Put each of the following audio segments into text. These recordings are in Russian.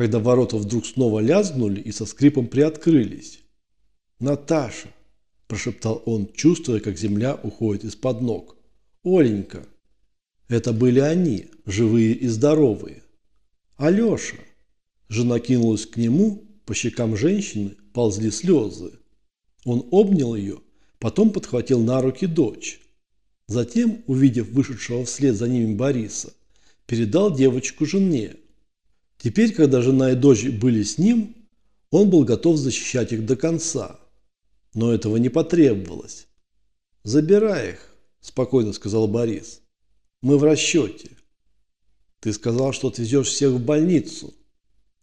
когда ворота вдруг снова лязгнули и со скрипом приоткрылись. «Наташа!» – прошептал он, чувствуя, как земля уходит из-под ног. «Оленька!» Это были они, живые и здоровые. «Алеша!» Жена кинулась к нему, по щекам женщины ползли слезы. Он обнял ее, потом подхватил на руки дочь. Затем, увидев вышедшего вслед за ними Бориса, передал девочку жене. Теперь, когда жена и дочь были с ним, он был готов защищать их до конца. Но этого не потребовалось. «Забирай их», – спокойно сказал Борис. «Мы в расчете. Ты сказал, что отвезешь всех в больницу.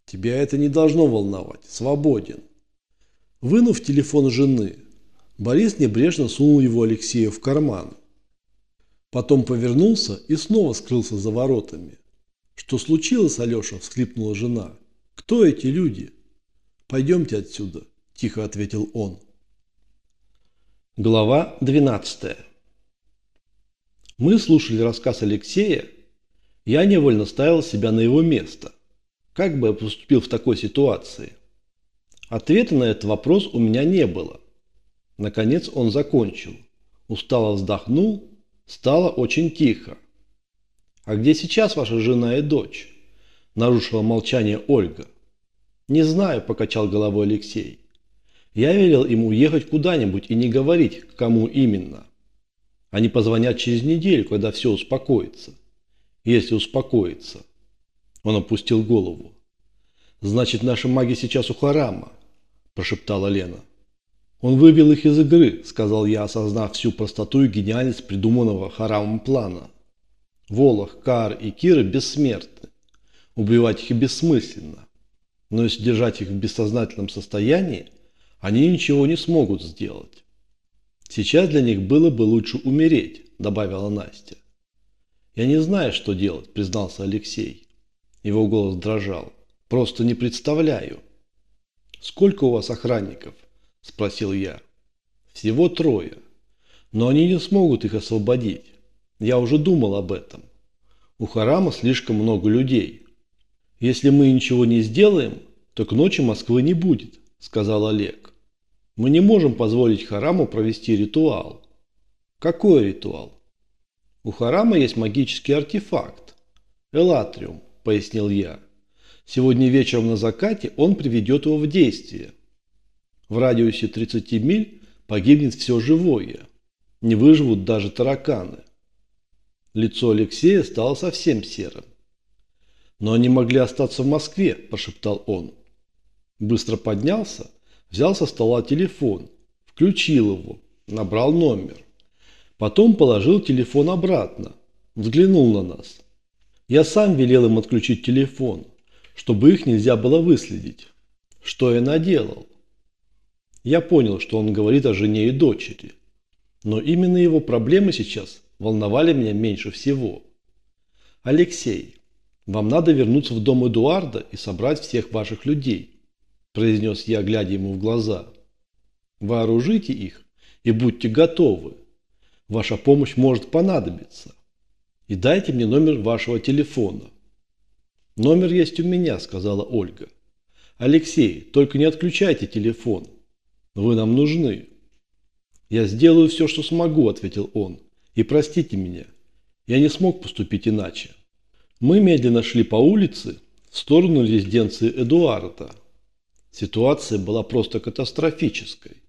Тебя это не должно волновать. Свободен». Вынув телефон жены, Борис небрежно сунул его Алексею в карман. Потом повернулся и снова скрылся за воротами. «Что случилось, Алеша?» – всхлипнула жена. «Кто эти люди?» «Пойдемте отсюда», – тихо ответил он. Глава 12. Мы слушали рассказ Алексея. Я невольно ставил себя на его место. Как бы я поступил в такой ситуации? Ответа на этот вопрос у меня не было. Наконец он закончил. Устало вздохнул. Стало очень тихо. «А где сейчас ваша жена и дочь?» Нарушила молчание Ольга. «Не знаю», – покачал головой Алексей. «Я велел им уехать куда-нибудь и не говорить, к кому именно. Они позвонят через неделю, когда все успокоится. Если успокоится». Он опустил голову. «Значит, наши маги сейчас у Харама», – прошептала Лена. «Он вывел их из игры», – сказал я, осознав всю простоту и гениальность придуманного Харамом плана. Волох, Кар и Кира бессмертны. Убивать их бессмысленно. Но если держать их в бессознательном состоянии, они ничего не смогут сделать. Сейчас для них было бы лучше умереть, добавила Настя. Я не знаю, что делать, признался Алексей. Его голос дрожал. Просто не представляю. Сколько у вас охранников? Спросил я. Всего трое. Но они не смогут их освободить. Я уже думал об этом. У Харама слишком много людей. Если мы ничего не сделаем, то к ночи Москвы не будет, сказал Олег. Мы не можем позволить Хараму провести ритуал. Какой ритуал? У Харама есть магический артефакт. Элатриум, пояснил я. Сегодня вечером на закате он приведет его в действие. В радиусе 30 миль погибнет все живое. Не выживут даже тараканы. Лицо Алексея стало совсем серым. «Но они могли остаться в Москве», – прошептал он. Быстро поднялся, взял со стола телефон, включил его, набрал номер. Потом положил телефон обратно, взглянул на нас. Я сам велел им отключить телефон, чтобы их нельзя было выследить. Что я наделал? Я понял, что он говорит о жене и дочери. Но именно его проблемы сейчас волновали меня меньше всего. «Алексей, вам надо вернуться в дом Эдуарда и собрать всех ваших людей», произнес я, глядя ему в глаза. «Вооружите их и будьте готовы. Ваша помощь может понадобиться. И дайте мне номер вашего телефона». «Номер есть у меня», сказала Ольга. «Алексей, только не отключайте телефон. Вы нам нужны». «Я сделаю все, что смогу», ответил он. И простите меня, я не смог поступить иначе. Мы медленно шли по улице в сторону резиденции Эдуарда. Ситуация была просто катастрофической.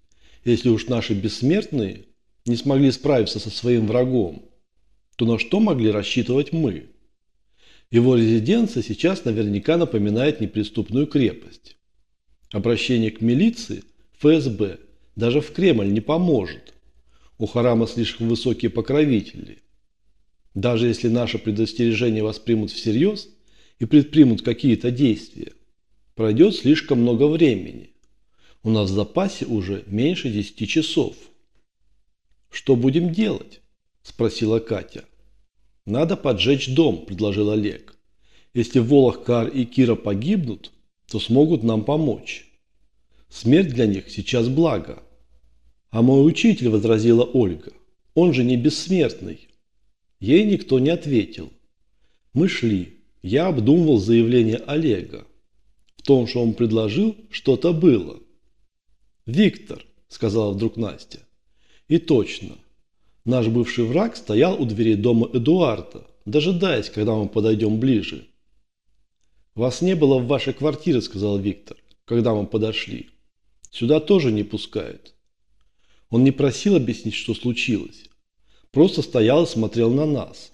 Если уж наши бессмертные не смогли справиться со своим врагом, то на что могли рассчитывать мы? Его резиденция сейчас наверняка напоминает неприступную крепость. Обращение к милиции, ФСБ, даже в Кремль не поможет. У Харама слишком высокие покровители. Даже если наше предостережение воспримут всерьез и предпримут какие-то действия, пройдет слишком много времени. У нас в запасе уже меньше 10 часов. «Что будем делать?» – спросила Катя. «Надо поджечь дом», – предложил Олег. «Если Волох, Кар и Кира погибнут, то смогут нам помочь. Смерть для них сейчас благо». «А мой учитель», – возразила Ольга, – «он же не бессмертный». Ей никто не ответил. Мы шли. Я обдумывал заявление Олега. том, что он предложил, что-то было. «Виктор», – сказала вдруг Настя. И точно. Наш бывший враг стоял у дверей дома Эдуарда, дожидаясь, когда мы подойдем ближе. «Вас не было в вашей квартире», – сказал Виктор, когда мы подошли. «Сюда тоже не пускают». Он не просил объяснить, что случилось. Просто стоял и смотрел на нас.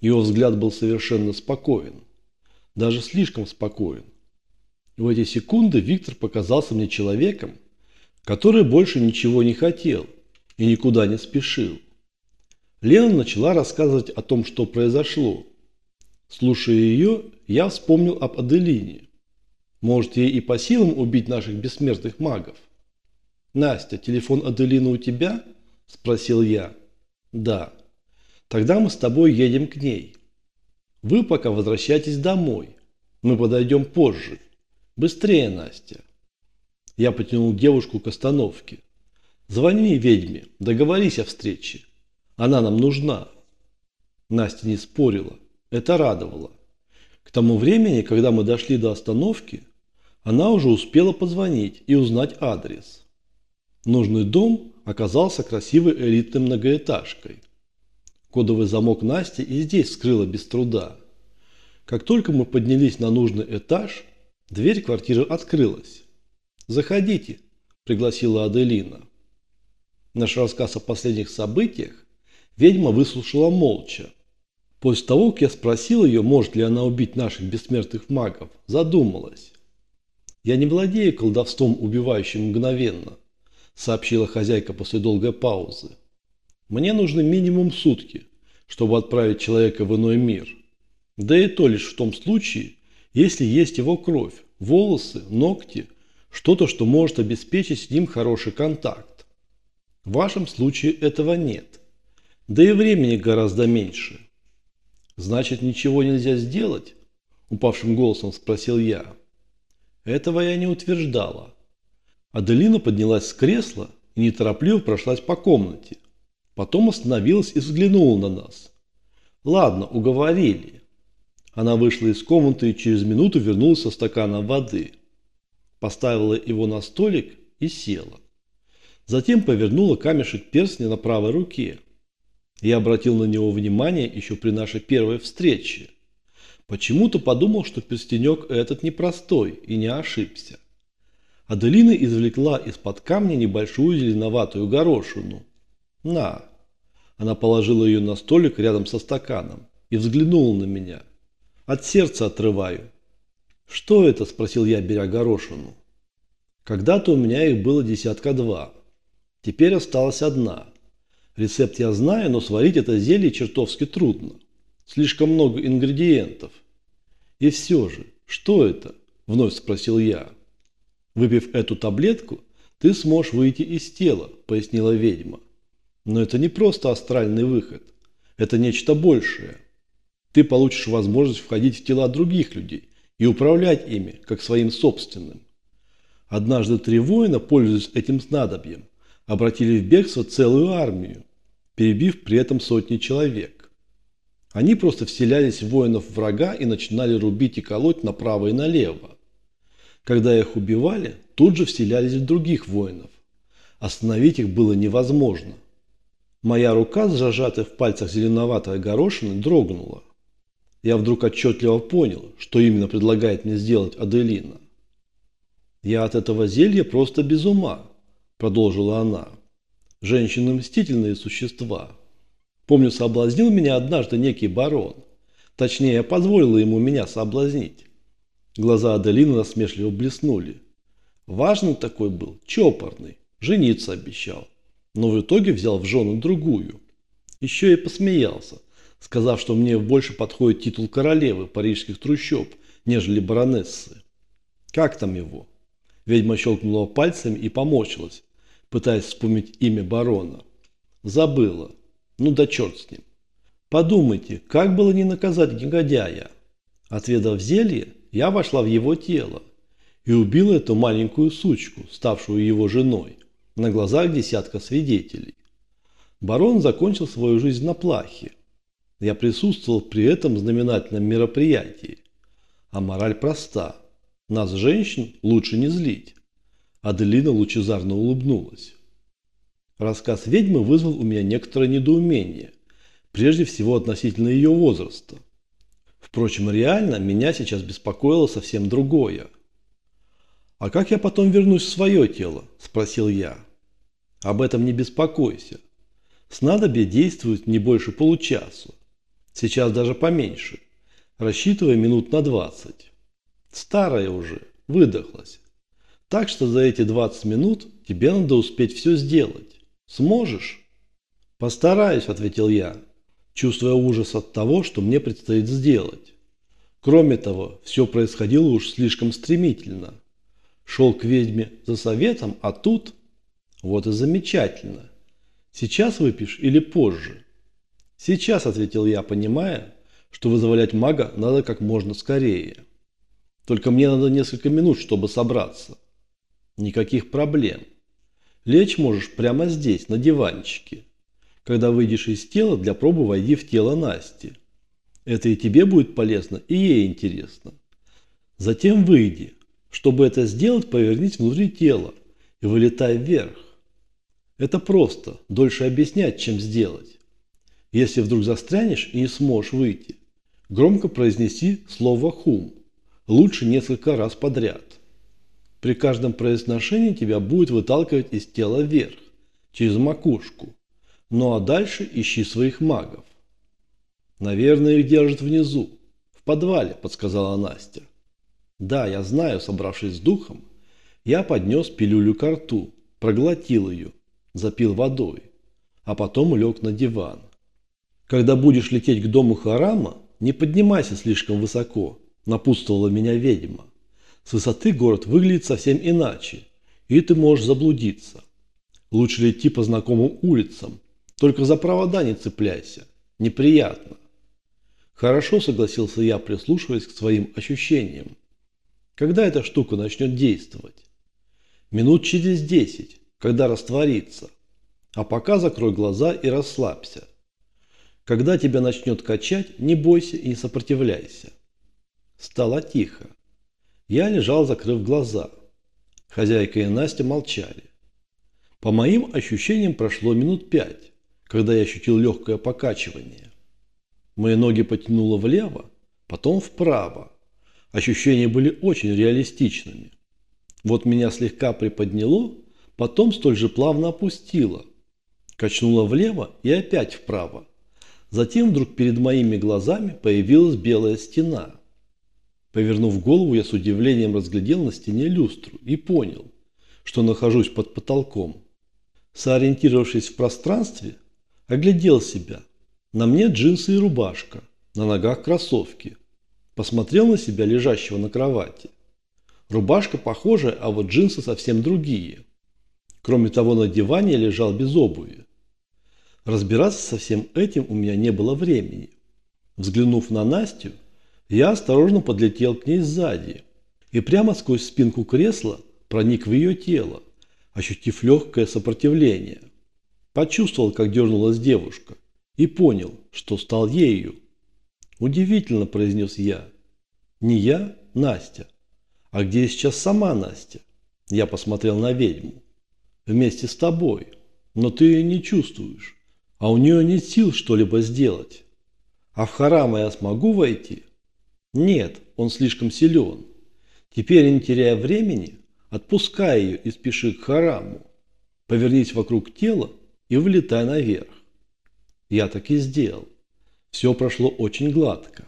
Его взгляд был совершенно спокоен. Даже слишком спокоен. В эти секунды Виктор показался мне человеком, который больше ничего не хотел и никуда не спешил. Лена начала рассказывать о том, что произошло. Слушая ее, я вспомнил об Аделине. Может, ей и по силам убить наших бессмертных магов? «Настя, телефон Аделины у тебя?» – спросил я. «Да». «Тогда мы с тобой едем к ней. Вы пока возвращайтесь домой. Мы подойдем позже. Быстрее, Настя». Я потянул девушку к остановке. «Звони ведьме, договорись о встрече. Она нам нужна». Настя не спорила. Это радовало. К тому времени, когда мы дошли до остановки, она уже успела позвонить и узнать адрес. Нужный дом оказался красивой элитной многоэтажкой. Кодовый замок Насти и здесь вскрыла без труда. Как только мы поднялись на нужный этаж, дверь квартиры открылась. «Заходите», – пригласила Аделина. Наш рассказ о последних событиях ведьма выслушала молча. После того, как я спросил ее, может ли она убить наших бессмертных магов, задумалась. «Я не владею колдовством, убивающим мгновенно», – сообщила хозяйка после долгой паузы. «Мне нужны минимум сутки, чтобы отправить человека в иной мир. Да и то лишь в том случае, если есть его кровь, волосы, ногти, что-то, что может обеспечить с ним хороший контакт. В вашем случае этого нет. Да и времени гораздо меньше. Значит, ничего нельзя сделать? Упавшим голосом спросил я. Этого я не утверждала. Аделина поднялась с кресла и неторопливо прошлась по комнате. Потом остановилась и взглянула на нас. «Ладно, уговорили». Она вышла из комнаты и через минуту вернулась со стаканом воды. Поставила его на столик и села. Затем повернула камешек перстня на правой руке. Я обратил на него внимание еще при нашей первой встрече. Почему-то подумал, что перстенек этот непростой и не ошибся. Аделина извлекла из-под камня небольшую зеленоватую горошину. «На!» Она положила ее на столик рядом со стаканом и взглянула на меня. «От сердца отрываю». «Что это?» – спросил я, беря горошину. «Когда-то у меня их было десятка два. Теперь осталась одна. Рецепт я знаю, но сварить это зелье чертовски трудно. Слишком много ингредиентов. И все же, что это?» – вновь спросил я. Выпив эту таблетку, ты сможешь выйти из тела, пояснила ведьма. Но это не просто астральный выход. Это нечто большее. Ты получишь возможность входить в тела других людей и управлять ими, как своим собственным. Однажды три воина, пользуясь этим снадобьем, обратили в бегство целую армию, перебив при этом сотни человек. Они просто вселялись в воинов врага и начинали рубить и колоть направо и налево. Когда их убивали, тут же вселялись в других воинов. Остановить их было невозможно. Моя рука, зажатая в пальцах зеленоватой горошины, дрогнула. Я вдруг отчетливо понял, что именно предлагает мне сделать Аделина. «Я от этого зелья просто без ума», – продолжила она. «Женщины – мстительные существа. Помню, соблазнил меня однажды некий барон. Точнее, позволила ему меня соблазнить. Глаза Аделины насмешливо блеснули. Важный такой был, чопорный, жениться обещал. Но в итоге взял в жену другую. Еще и посмеялся, сказав, что мне больше подходит титул королевы парижских трущоб, нежели баронессы. Как там его? Ведьма щелкнула пальцами и помочилась, пытаясь вспомнить имя барона. Забыла. Ну да черт с ним. Подумайте, как было не наказать негодяя? Отведав зелье, я вошла в его тело и убила эту маленькую сучку, ставшую его женой, на глазах десятка свидетелей. Барон закончил свою жизнь на плахе. Я присутствовал при этом знаменательном мероприятии. А мораль проста. Нас, женщин, лучше не злить. Аделина лучезарно улыбнулась. Рассказ ведьмы вызвал у меня некоторое недоумение, прежде всего относительно ее возраста. Впрочем, реально меня сейчас беспокоило совсем другое. «А как я потом вернусь в свое тело?» – спросил я. «Об этом не беспокойся. Снадобье действует не больше получасу. Сейчас даже поменьше. Рассчитывая минут на 20. Старая уже, выдохлась. Так что за эти 20 минут тебе надо успеть все сделать. Сможешь? Постараюсь, ответил я, чувствуя ужас от того, что мне предстоит сделать. Кроме того, все происходило уж слишком стремительно. Шел к ведьме за советом, а тут... Вот и замечательно. Сейчас выпьешь или позже? Сейчас, ответил я, понимая, что вызволять мага надо как можно скорее. Только мне надо несколько минут, чтобы собраться. Никаких проблем. Лечь можешь прямо здесь, на диванчике. Когда выйдешь из тела, для пробы войди в тело Насти. Это и тебе будет полезно, и ей интересно. Затем выйди. Чтобы это сделать, повернись внутри тела и вылетай вверх. Это просто, дольше объяснять, чем сделать. Если вдруг застрянешь и не сможешь выйти, громко произнеси слово «хум». Лучше несколько раз подряд. При каждом произношении тебя будет выталкивать из тела вверх, через макушку. Ну а дальше ищи своих магов. Наверное, их держат внизу, в подвале, подсказала Настя. Да, я знаю, собравшись с духом, я поднес пилюлю к рту, проглотил ее, запил водой, а потом лег на диван. Когда будешь лететь к дому Харама, не поднимайся слишком высоко, напутствовала меня ведьма. С высоты город выглядит совсем иначе, и ты можешь заблудиться. Лучше идти по знакомым улицам, только за провода не цепляйся. Неприятно. Хорошо, согласился я, прислушиваясь к своим ощущениям. Когда эта штука начнет действовать? Минут через десять, когда растворится. А пока закрой глаза и расслабься. Когда тебя начнет качать, не бойся и не сопротивляйся. Стало тихо. Я лежал, закрыв глаза. Хозяйка и Настя молчали. По моим ощущениям прошло минут пять, когда я ощутил легкое покачивание. Мои ноги потянуло влево, потом вправо. Ощущения были очень реалистичными. Вот меня слегка приподняло, потом столь же плавно опустило. Качнуло влево и опять вправо. Затем вдруг перед моими глазами появилась белая стена – Повернув голову, я с удивлением разглядел на стене люстру и понял, что нахожусь под потолком. Сориентировавшись в пространстве, оглядел себя. На мне джинсы и рубашка, на ногах кроссовки. Посмотрел на себя, лежащего на кровати. Рубашка похожая, а вот джинсы совсем другие. Кроме того, на диване лежал без обуви. Разбираться со всем этим у меня не было времени. Взглянув на Настю, я осторожно подлетел к ней сзади и прямо сквозь спинку кресла проник в ее тело, ощутив легкое сопротивление. Почувствовал, как дернулась девушка, и понял, что стал ею. «Удивительно», – произнес я. «Не я, Настя. А где сейчас сама Настя?» Я посмотрел на ведьму. «Вместе с тобой. Но ты ее не чувствуешь. А у нее нет сил что-либо сделать. А в Харама я смогу войти?» Нет, он слишком силен. Теперь, не теряя времени, отпускай ее и спеши к хараму. Повернись вокруг тела и вылетай наверх. Я так и сделал. Все прошло очень гладко.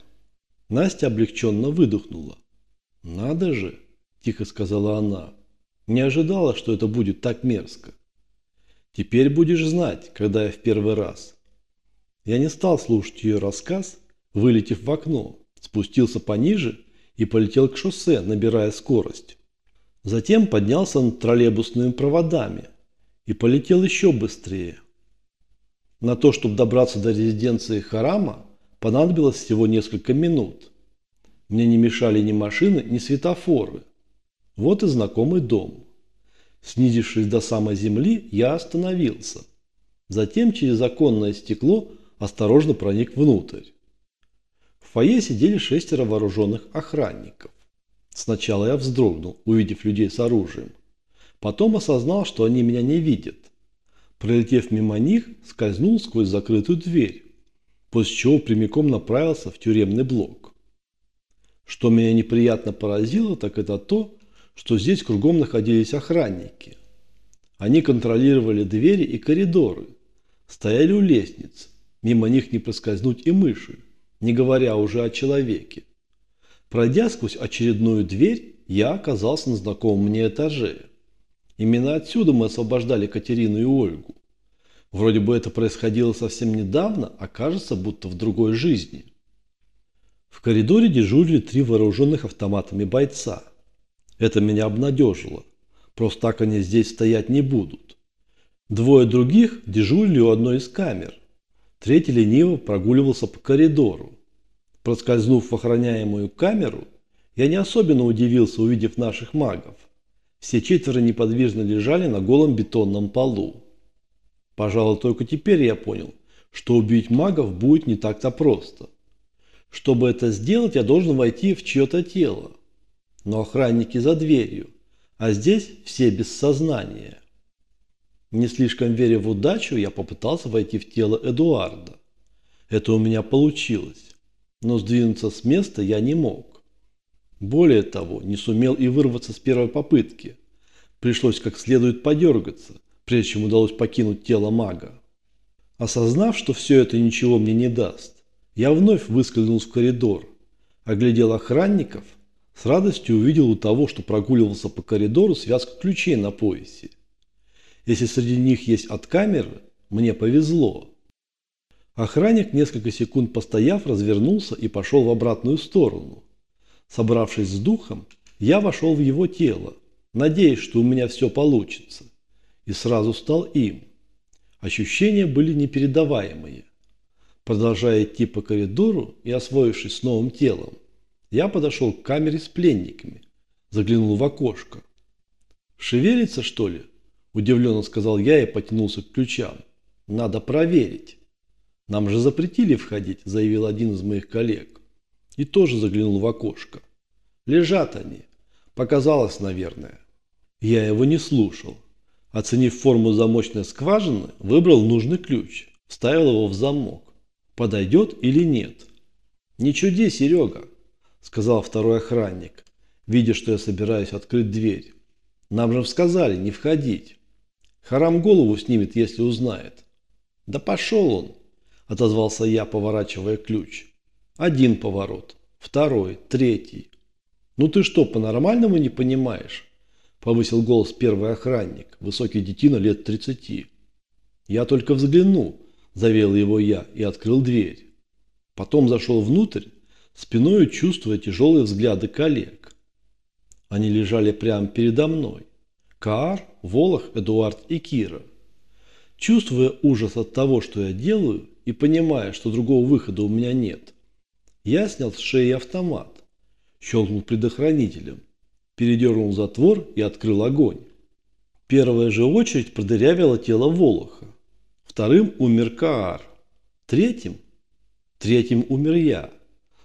Настя облегченно выдохнула. «Надо же!» – тихо сказала она. «Не ожидала, что это будет так мерзко. Теперь будешь знать, когда я в первый раз». Я не стал слушать ее рассказ, вылетев в окно спустился пониже и полетел к шоссе, набирая скорость. Затем поднялся над троллейбусными проводами и полетел еще быстрее. На то, чтобы добраться до резиденции Харама, понадобилось всего несколько минут. Мне не мешали ни машины, ни светофоры. Вот и знакомый дом. Снизившись до самой земли, я остановился. Затем через оконное стекло осторожно проник внутрь фойе сидели шестеро вооруженных охранников. Сначала я вздрогнул, увидев людей с оружием. Потом осознал, что они меня не видят. Пролетев мимо них, скользнул сквозь закрытую дверь, после чего прямиком направился в тюремный блок. Что меня неприятно поразило, так это то, что здесь кругом находились охранники. Они контролировали двери и коридоры, стояли у лестниц, мимо них не проскользнуть и мыши, не говоря уже о человеке. Пройдя сквозь очередную дверь, я оказался на знакомом мне этаже. Именно отсюда мы освобождали Катерину и Ольгу. Вроде бы это происходило совсем недавно, а кажется, будто в другой жизни. В коридоре дежурили три вооруженных автоматами бойца. Это меня обнадежило. Просто так они здесь стоять не будут. Двое других дежурили у одной из камер. Третий лениво прогуливался по коридору. Проскользнув в охраняемую камеру, я не особенно удивился, увидев наших магов. Все четверо неподвижно лежали на голом бетонном полу. Пожалуй, только теперь я понял, что убить магов будет не так-то просто. Чтобы это сделать, я должен войти в чье-то тело. Но охранники за дверью, а здесь все без сознания. Не слишком веря в удачу, я попытался войти в тело Эдуарда. Это у меня получилось но сдвинуться с места я не мог. Более того, не сумел и вырваться с первой попытки. Пришлось как следует подергаться, прежде чем удалось покинуть тело мага. Осознав, что все это ничего мне не даст, я вновь выскользнул в коридор, оглядел охранников, с радостью увидел у того, что прогуливался по коридору связку ключей на поясе. Если среди них есть от камеры, мне повезло. Охранник, несколько секунд постояв, развернулся и пошел в обратную сторону. Собравшись с духом, я вошел в его тело, надеясь, что у меня все получится. И сразу стал им. Ощущения были непередаваемые. Продолжая идти по коридору и освоившись с новым телом, я подошел к камере с пленниками, заглянул в окошко. «Шевелится, что ли?» – удивленно сказал я и потянулся к ключам. «Надо проверить». «Нам же запретили входить», – заявил один из моих коллег. И тоже заглянул в окошко. «Лежат они. Показалось, наверное». Я его не слушал. Оценив форму замочной скважины, выбрал нужный ключ, вставил его в замок. Подойдет или нет? «Не чуди, Серега», – сказал второй охранник, видя, что я собираюсь открыть дверь. «Нам же сказали не входить. Харам голову снимет, если узнает». «Да пошел он», – отозвался я, поворачивая ключ. «Один поворот, второй, третий». «Ну ты что, по-нормальному не понимаешь?» – повысил голос первый охранник, высокий детина лет тридцати. «Я только взгляну», – завел его я и открыл дверь. Потом зашел внутрь, спиной чувствуя тяжелые взгляды коллег. Они лежали прямо передо мной. Каар, Волох, Эдуард и Кира. Чувствуя ужас от того, что я делаю, и понимая, что другого выхода у меня нет, я снял с шеи автомат, щелкнул предохранителем, передернул затвор и открыл огонь. Первая же очередь продырявила тело Волоха. Вторым умер Каар. Третьим? Третьим умер я.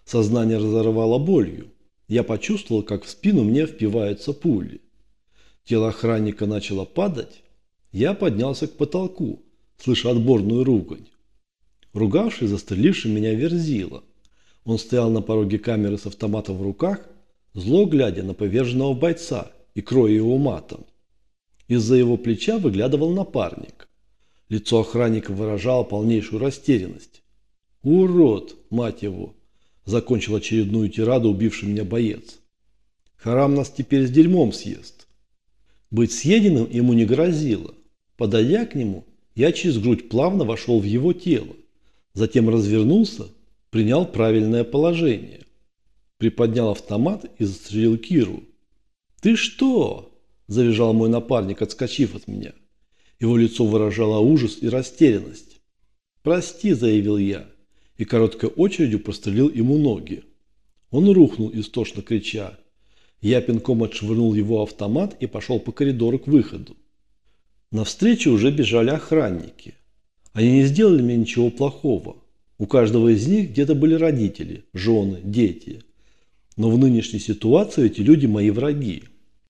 Сознание разорвало болью. Я почувствовал, как в спину мне впиваются пули. Тело охранника начало падать. Я поднялся к потолку, слыша отборную ругань ругавший застреливший меня верзила. Он стоял на пороге камеры с автоматом в руках, зло глядя на поверженного бойца и кроя его матом. Из-за его плеча выглядывал напарник. Лицо охранника выражало полнейшую растерянность. «Урод, мать его!» – закончил очередную тираду убивший меня боец. «Харам нас теперь с дерьмом съест». Быть съеденным ему не грозило. Подойдя к нему, я через грудь плавно вошел в его тело. Затем развернулся, принял правильное положение. Приподнял автомат и застрелил Киру. «Ты что?» – завизжал мой напарник, отскочив от меня. Его лицо выражало ужас и растерянность. «Прости», – заявил я, и короткой очередью прострелил ему ноги. Он рухнул, истошно крича. Я пинком отшвырнул его автомат и пошел по коридору к выходу. Навстречу уже бежали охранники. Они не сделали мне ничего плохого. У каждого из них где-то были родители, жены, дети. Но в нынешней ситуации эти люди мои враги.